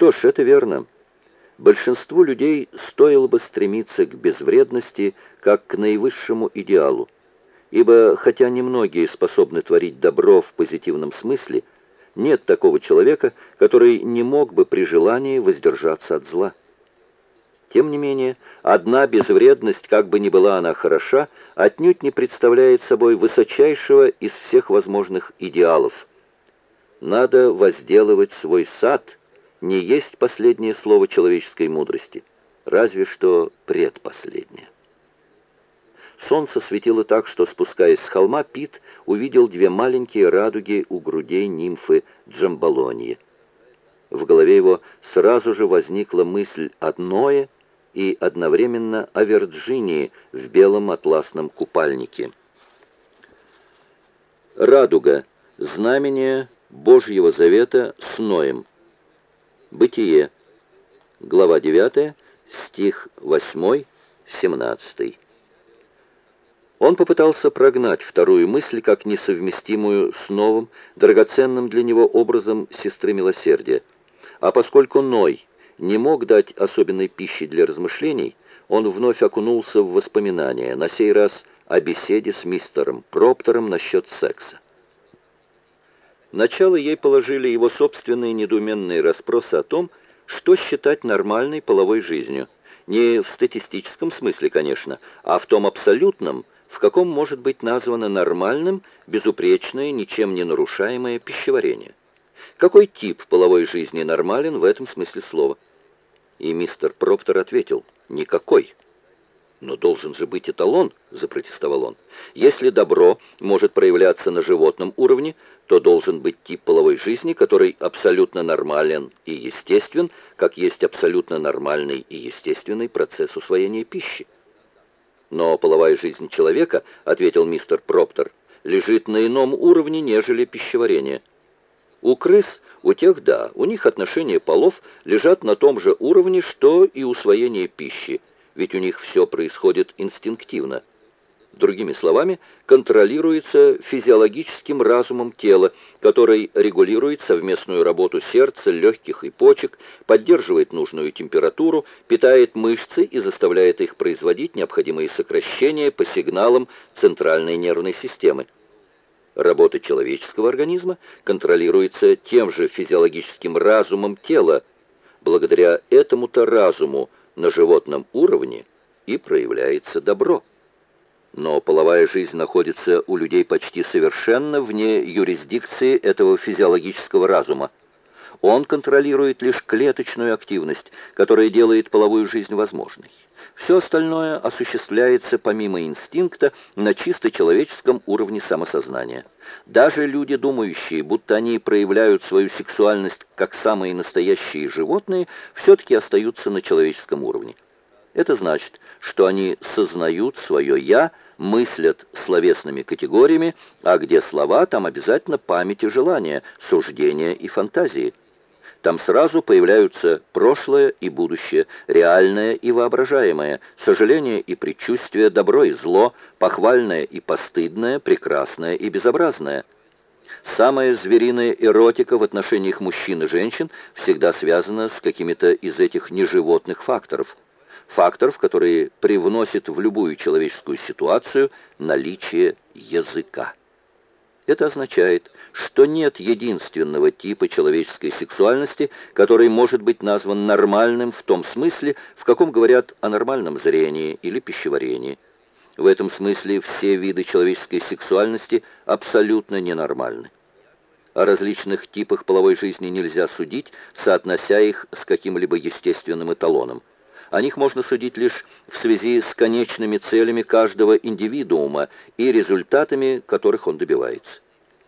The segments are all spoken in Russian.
Что ж, это верно. Большинству людей стоило бы стремиться к безвредности как к наивысшему идеалу, ибо хотя немногие способны творить добро в позитивном смысле, нет такого человека, который не мог бы при желании воздержаться от зла. Тем не менее, одна безвредность, как бы ни была она хороша, отнюдь не представляет собой высочайшего из всех возможных идеалов. Надо возделывать свой сад, не есть последнее слово человеческой мудрости, разве что предпоследнее. Солнце светило так, что, спускаясь с холма, Пит увидел две маленькие радуги у грудей нимфы Джамбалонии. В голове его сразу же возникла мысль одное — и одновременно о Вирджинии в белом атласном купальнике. Радуга. Знамение Божьего Завета с Ноем. Бытие. Глава 9, стих 8, 17. Он попытался прогнать вторую мысль как несовместимую с новым, драгоценным для него образом сестры милосердия. А поскольку Ной не мог дать особенной пищи для размышлений, он вновь окунулся в воспоминания, на сей раз о беседе с мистером Проптором насчет секса. Начало ей положили его собственные недоуменные расспросы о том, что считать нормальной половой жизнью. Не в статистическом смысле, конечно, а в том абсолютном, в каком может быть названо нормальным, безупречное, ничем не нарушаемое пищеварение. Какой тип половой жизни нормален в этом смысле слова? И мистер Проптер ответил, никакой. «Но должен же быть эталон», — запротестовал он. «Если добро может проявляться на животном уровне, то должен быть тип половой жизни, который абсолютно нормален и естествен, как есть абсолютно нормальный и естественный процесс усвоения пищи». «Но половая жизнь человека», — ответил мистер Проптер, — «лежит на ином уровне, нежели пищеварение». У крыс, у тех да, у них отношения полов лежат на том же уровне, что и усвоение пищи, ведь у них все происходит инстинктивно. Другими словами, контролируется физиологическим разумом тела, который регулирует совместную работу сердца, легких и почек, поддерживает нужную температуру, питает мышцы и заставляет их производить необходимые сокращения по сигналам центральной нервной системы. Работа человеческого организма контролируется тем же физиологическим разумом тела. Благодаря этому-то разуму на животном уровне и проявляется добро. Но половая жизнь находится у людей почти совершенно вне юрисдикции этого физиологического разума. Он контролирует лишь клеточную активность, которая делает половую жизнь возможной. Все остальное осуществляется помимо инстинкта на чисто человеческом уровне самосознания. Даже люди, думающие, будто они проявляют свою сексуальность как самые настоящие животные, все-таки остаются на человеческом уровне. Это значит, что они сознают свое «я», мыслят словесными категориями, а где слова, там обязательно память и желания, суждения и фантазии. Там сразу появляются прошлое и будущее, реальное и воображаемое, сожаление и предчувствие, добро и зло, похвальное и постыдное, прекрасное и безобразное. Самая звериная эротика в отношениях мужчин и женщин всегда связана с какими-то из этих неживотных факторов. Факторов, которые привносят в любую человеческую ситуацию наличие языка. Это означает, что нет единственного типа человеческой сексуальности, который может быть назван нормальным в том смысле, в каком говорят о нормальном зрении или пищеварении. В этом смысле все виды человеческой сексуальности абсолютно ненормальны. О различных типах половой жизни нельзя судить, соотнося их с каким-либо естественным эталоном. О них можно судить лишь в связи с конечными целями каждого индивидуума и результатами, которых он добивается.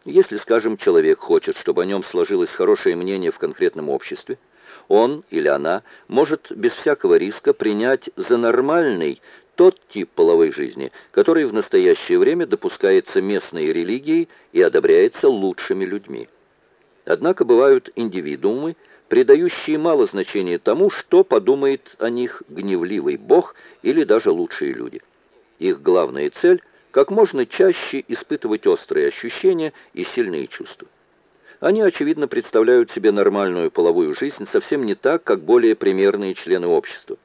Если, скажем, человек хочет, чтобы о нем сложилось хорошее мнение в конкретном обществе, он или она может без всякого риска принять за нормальный тот тип половой жизни, который в настоящее время допускается местной религией и одобряется лучшими людьми. Однако бывают индивидуумы, придающие мало значения тому, что подумает о них гневливый бог или даже лучшие люди. Их главная цель – как можно чаще испытывать острые ощущения и сильные чувства. Они, очевидно, представляют себе нормальную половую жизнь совсем не так, как более примерные члены общества.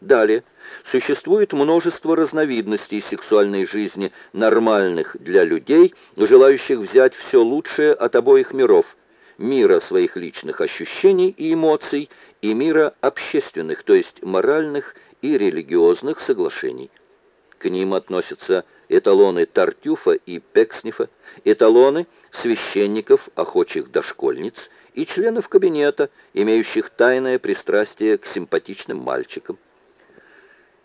Далее, существует множество разновидностей сексуальной жизни, нормальных для людей, желающих взять все лучшее от обоих миров, мира своих личных ощущений и эмоций и мира общественных, то есть моральных и религиозных соглашений. К ним относятся эталоны Тартюфа и Пекснифа, эталоны священников, охочих дошкольниц и членов кабинета, имеющих тайное пристрастие к симпатичным мальчикам.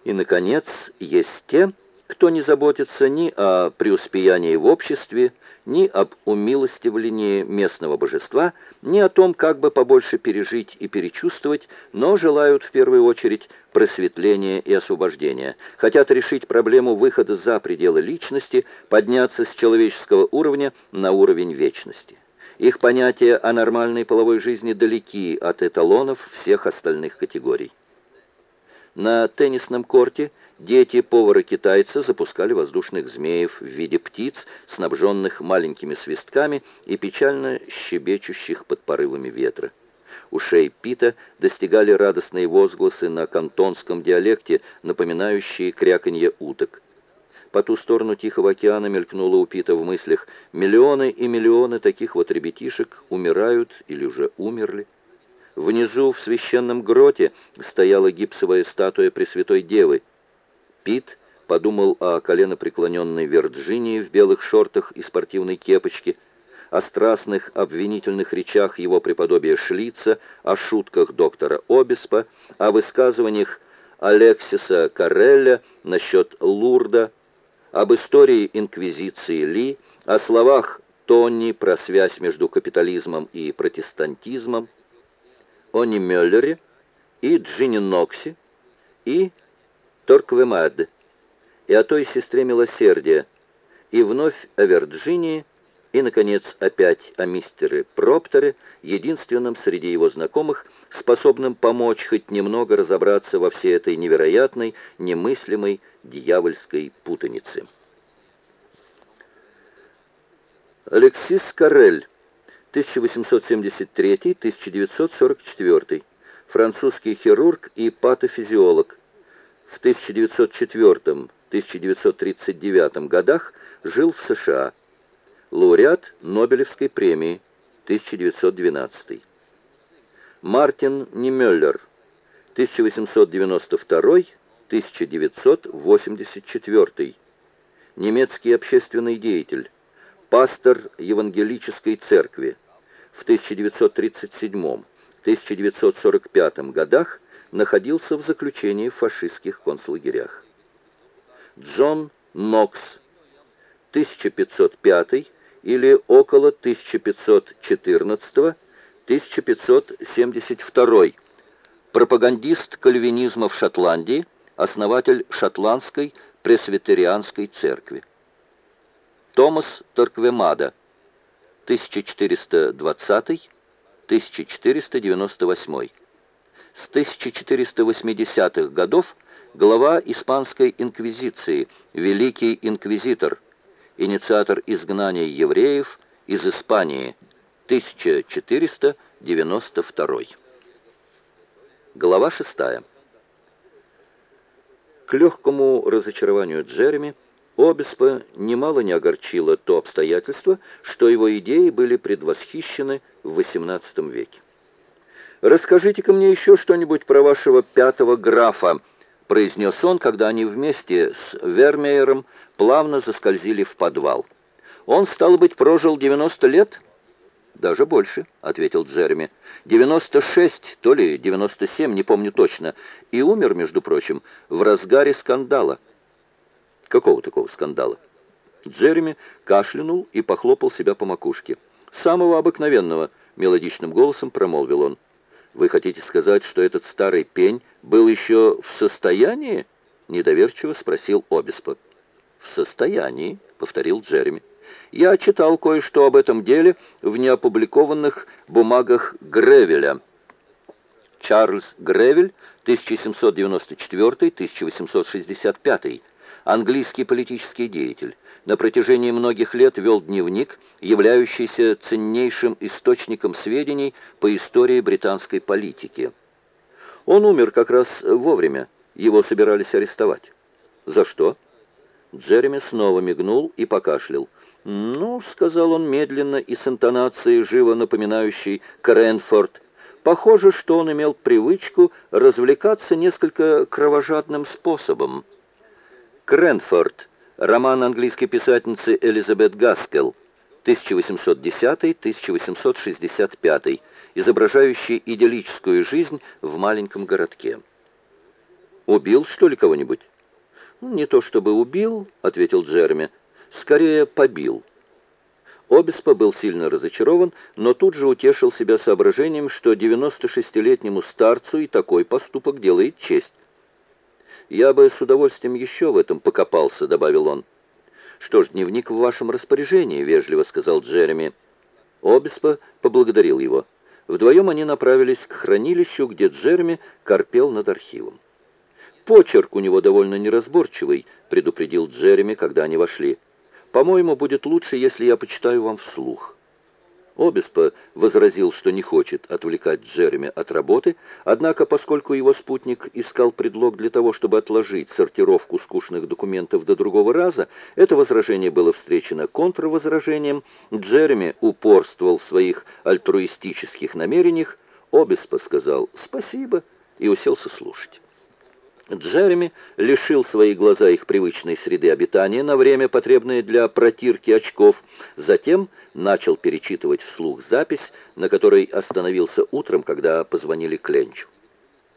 И, наконец, есть те, кто не заботится ни о преуспеянии в обществе, ни об умилостивлении местного божества, ни о том, как бы побольше пережить и перечувствовать, но желают в первую очередь просветления и освобождения, хотят решить проблему выхода за пределы личности, подняться с человеческого уровня на уровень вечности. Их понятия о нормальной половой жизни далеки от эталонов всех остальных категорий. На теннисном корте дети повара-китайца запускали воздушных змеев в виде птиц, снабженных маленькими свистками и печально щебечущих под порывами ветра. Ушей Пита достигали радостные возгласы на кантонском диалекте, напоминающие кряканье уток. По ту сторону Тихого океана мелькнуло у Пита в мыслях «Миллионы и миллионы таких вот ребятишек умирают или уже умерли». Внизу, в священном гроте, стояла гипсовая статуя Пресвятой Девы. Пит подумал о коленопреклоненной Вирджинии в белых шортах и спортивной кепочке, о страстных обвинительных речах его преподобия Шлица, о шутках доктора Обеспа, о высказываниях Алексиса Карелля насчет Лурда, об истории инквизиции Ли, о словах Тони про связь между капитализмом и протестантизмом, Они Мюллере и Джинни Нокси и Торквемаде, и о той сестре милосердия, и вновь о Вирджинии, и, наконец, опять о мистере Пропторе, единственном среди его знакомых, способном помочь хоть немного разобраться во всей этой невероятной, немыслимой дьявольской путанице. Алексис Карель 1873-1944, французский хирург и патофизиолог. В 1904-1939 годах жил в США. Лауреат Нобелевской премии 1912. Мартин Немеллер 1892-1984. Немецкий общественный деятель, пастор Евангелической церкви в 1937-1945 годах находился в заключении в фашистских концлагерях. Джон Нокс, 1505 или около 1514-1572, пропагандист кальвинизма в Шотландии, основатель шотландской пресвитерианской церкви. Томас Торквемада, 1420-1498. С 1480-х годов глава Испанской инквизиции, великий инквизитор, инициатор изгнания евреев из Испании, 1492. Глава 6. К легкому разочарованию Джереми Обеспо немало не огорчило то обстоятельство, что его идеи были предвосхищены в XVIII веке. «Расскажите-ка мне еще что-нибудь про вашего пятого графа», произнес он, когда они вместе с Вермеером плавно заскользили в подвал. «Он, стало быть, прожил 90 лет?» «Даже больше», — ответил Джереми. «96, то ли 97, не помню точно. И умер, между прочим, в разгаре скандала». Какого такого скандала? Джереми кашлянул и похлопал себя по макушке. «Самого обыкновенного», — мелодичным голосом промолвил он. «Вы хотите сказать, что этот старый пень был еще в состоянии?» — недоверчиво спросил Обеспо. «В состоянии», — повторил Джереми. «Я читал кое-что об этом деле в неопубликованных бумагах Гревеля». Чарльз Гревель, 1794-1865 английский политический деятель. На протяжении многих лет вел дневник, являющийся ценнейшим источником сведений по истории британской политики. Он умер как раз вовремя, его собирались арестовать. За что? Джереми снова мигнул и покашлял. «Ну», — сказал он медленно и с интонацией, живо напоминающей Кренфорд, похоже, что он имел привычку развлекаться несколько кровожадным способом. Кренфорд, роман английской писательницы Элизабет Гаскел, 1810-1865, изображающий идиллическую жизнь в маленьком городке. «Убил, что ли, кого-нибудь?» «Не то чтобы убил», — ответил Джереми, — скорее побил. Обеспо был сильно разочарован, но тут же утешил себя соображением, что 96-летнему старцу и такой поступок делает честь. «Я бы с удовольствием еще в этом покопался», — добавил он. «Что ж, дневник в вашем распоряжении», — вежливо сказал Джереми. Обеспо поблагодарил его. Вдвоем они направились к хранилищу, где Джереми корпел над архивом. «Почерк у него довольно неразборчивый», — предупредил Джереми, когда они вошли. По-моему, будет лучше, если я почитаю вам вслух». Обеспо возразил, что не хочет отвлекать Джереми от работы, однако, поскольку его спутник искал предлог для того, чтобы отложить сортировку скучных документов до другого раза, это возражение было встречено контрвозражением, Джереми упорствовал в своих альтруистических намерениях, Обеспо сказал «спасибо» и уселся слушать. Джереми лишил свои глаза их привычной среды обитания на время, потребное для протирки очков, затем начал перечитывать вслух запись, на которой остановился утром, когда позвонили Кленчу.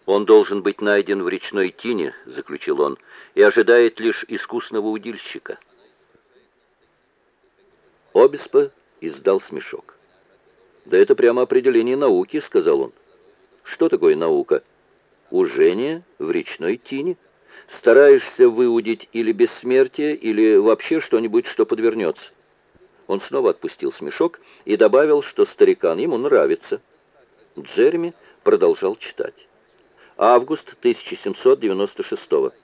«Он должен быть найден в речной тине», — заключил он, — «и ожидает лишь искусного удильщика». Обеспо издал смешок. «Да это прямо определение науки», — сказал он. «Что такое наука?» Ужение в речной тине. Стараешься выудить или бессмертие, или вообще что-нибудь, что подвернется. Он снова отпустил смешок и добавил, что старикан ему нравится. Джереми продолжал читать. Август 1796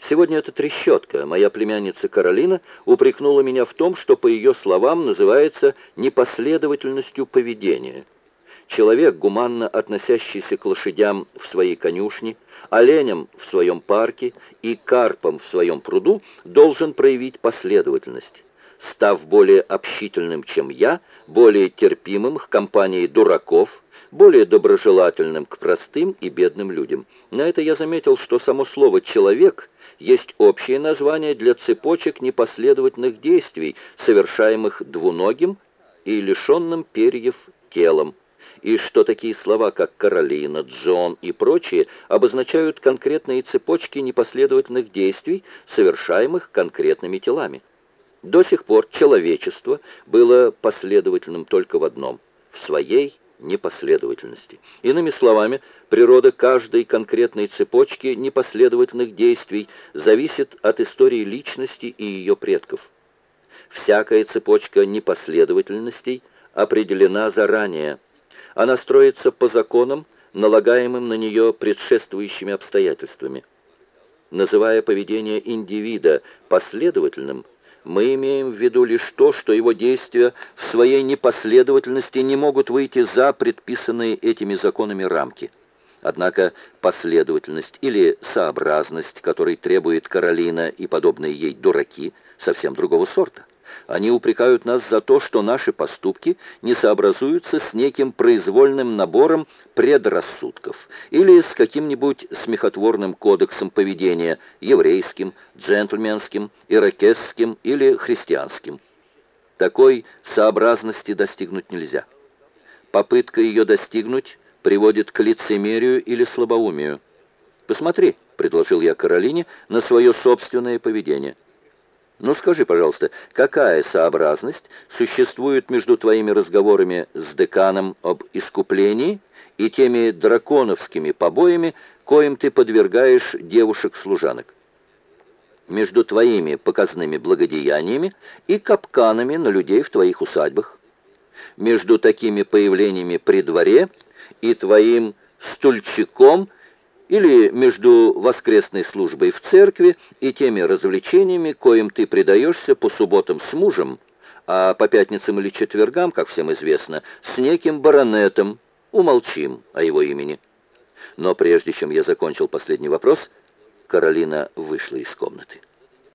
Сегодня эта трещотка, моя племянница Каролина, упрекнула меня в том, что, по ее словам, называется непоследовательностью поведения – Человек, гуманно относящийся к лошадям в своей конюшне, оленям в своем парке и карпам в своем пруду, должен проявить последовательность. Став более общительным, чем я, более терпимым к компании дураков, более доброжелательным к простым и бедным людям. На это я заметил, что само слово «человек» есть общее название для цепочек непоследовательных действий, совершаемых двуногим и лишенным перьев телом, и что такие слова, как Каролина, Джон и прочие, обозначают конкретные цепочки непоследовательных действий, совершаемых конкретными телами. До сих пор человечество было последовательным только в одном – в своей непоследовательности. Иными словами, природа каждой конкретной цепочки непоследовательных действий зависит от истории личности и ее предков. Всякая цепочка непоследовательностей определена заранее – она строится по законам, налагаемым на нее предшествующими обстоятельствами. Называя поведение индивида последовательным, мы имеем в виду лишь то, что его действия в своей непоследовательности не могут выйти за предписанные этими законами рамки. Однако последовательность или сообразность, которой требует Каролина и подобные ей дураки, совсем другого сорта. Они упрекают нас за то, что наши поступки не сообразуются с неким произвольным набором предрассудков или с каким-нибудь смехотворным кодексом поведения, еврейским, джентльменским, иракесским или христианским. Такой сообразности достигнуть нельзя. Попытка ее достигнуть приводит к лицемерию или слабоумию. «Посмотри», — предложил я Каролине, — «на свое собственное поведение». Ну скажи, пожалуйста, какая сообразность существует между твоими разговорами с деканом об искуплении и теми драконовскими побоями, коим ты подвергаешь девушек-служанок? Между твоими показными благодеяниями и капканами на людей в твоих усадьбах? Между такими появлениями при дворе и твоим стульчиком или между воскресной службой в церкви и теми развлечениями, коим ты предаешься по субботам с мужем, а по пятницам или четвергам, как всем известно, с неким баронетом, умолчим о его имени. Но прежде чем я закончил последний вопрос, Каролина вышла из комнаты.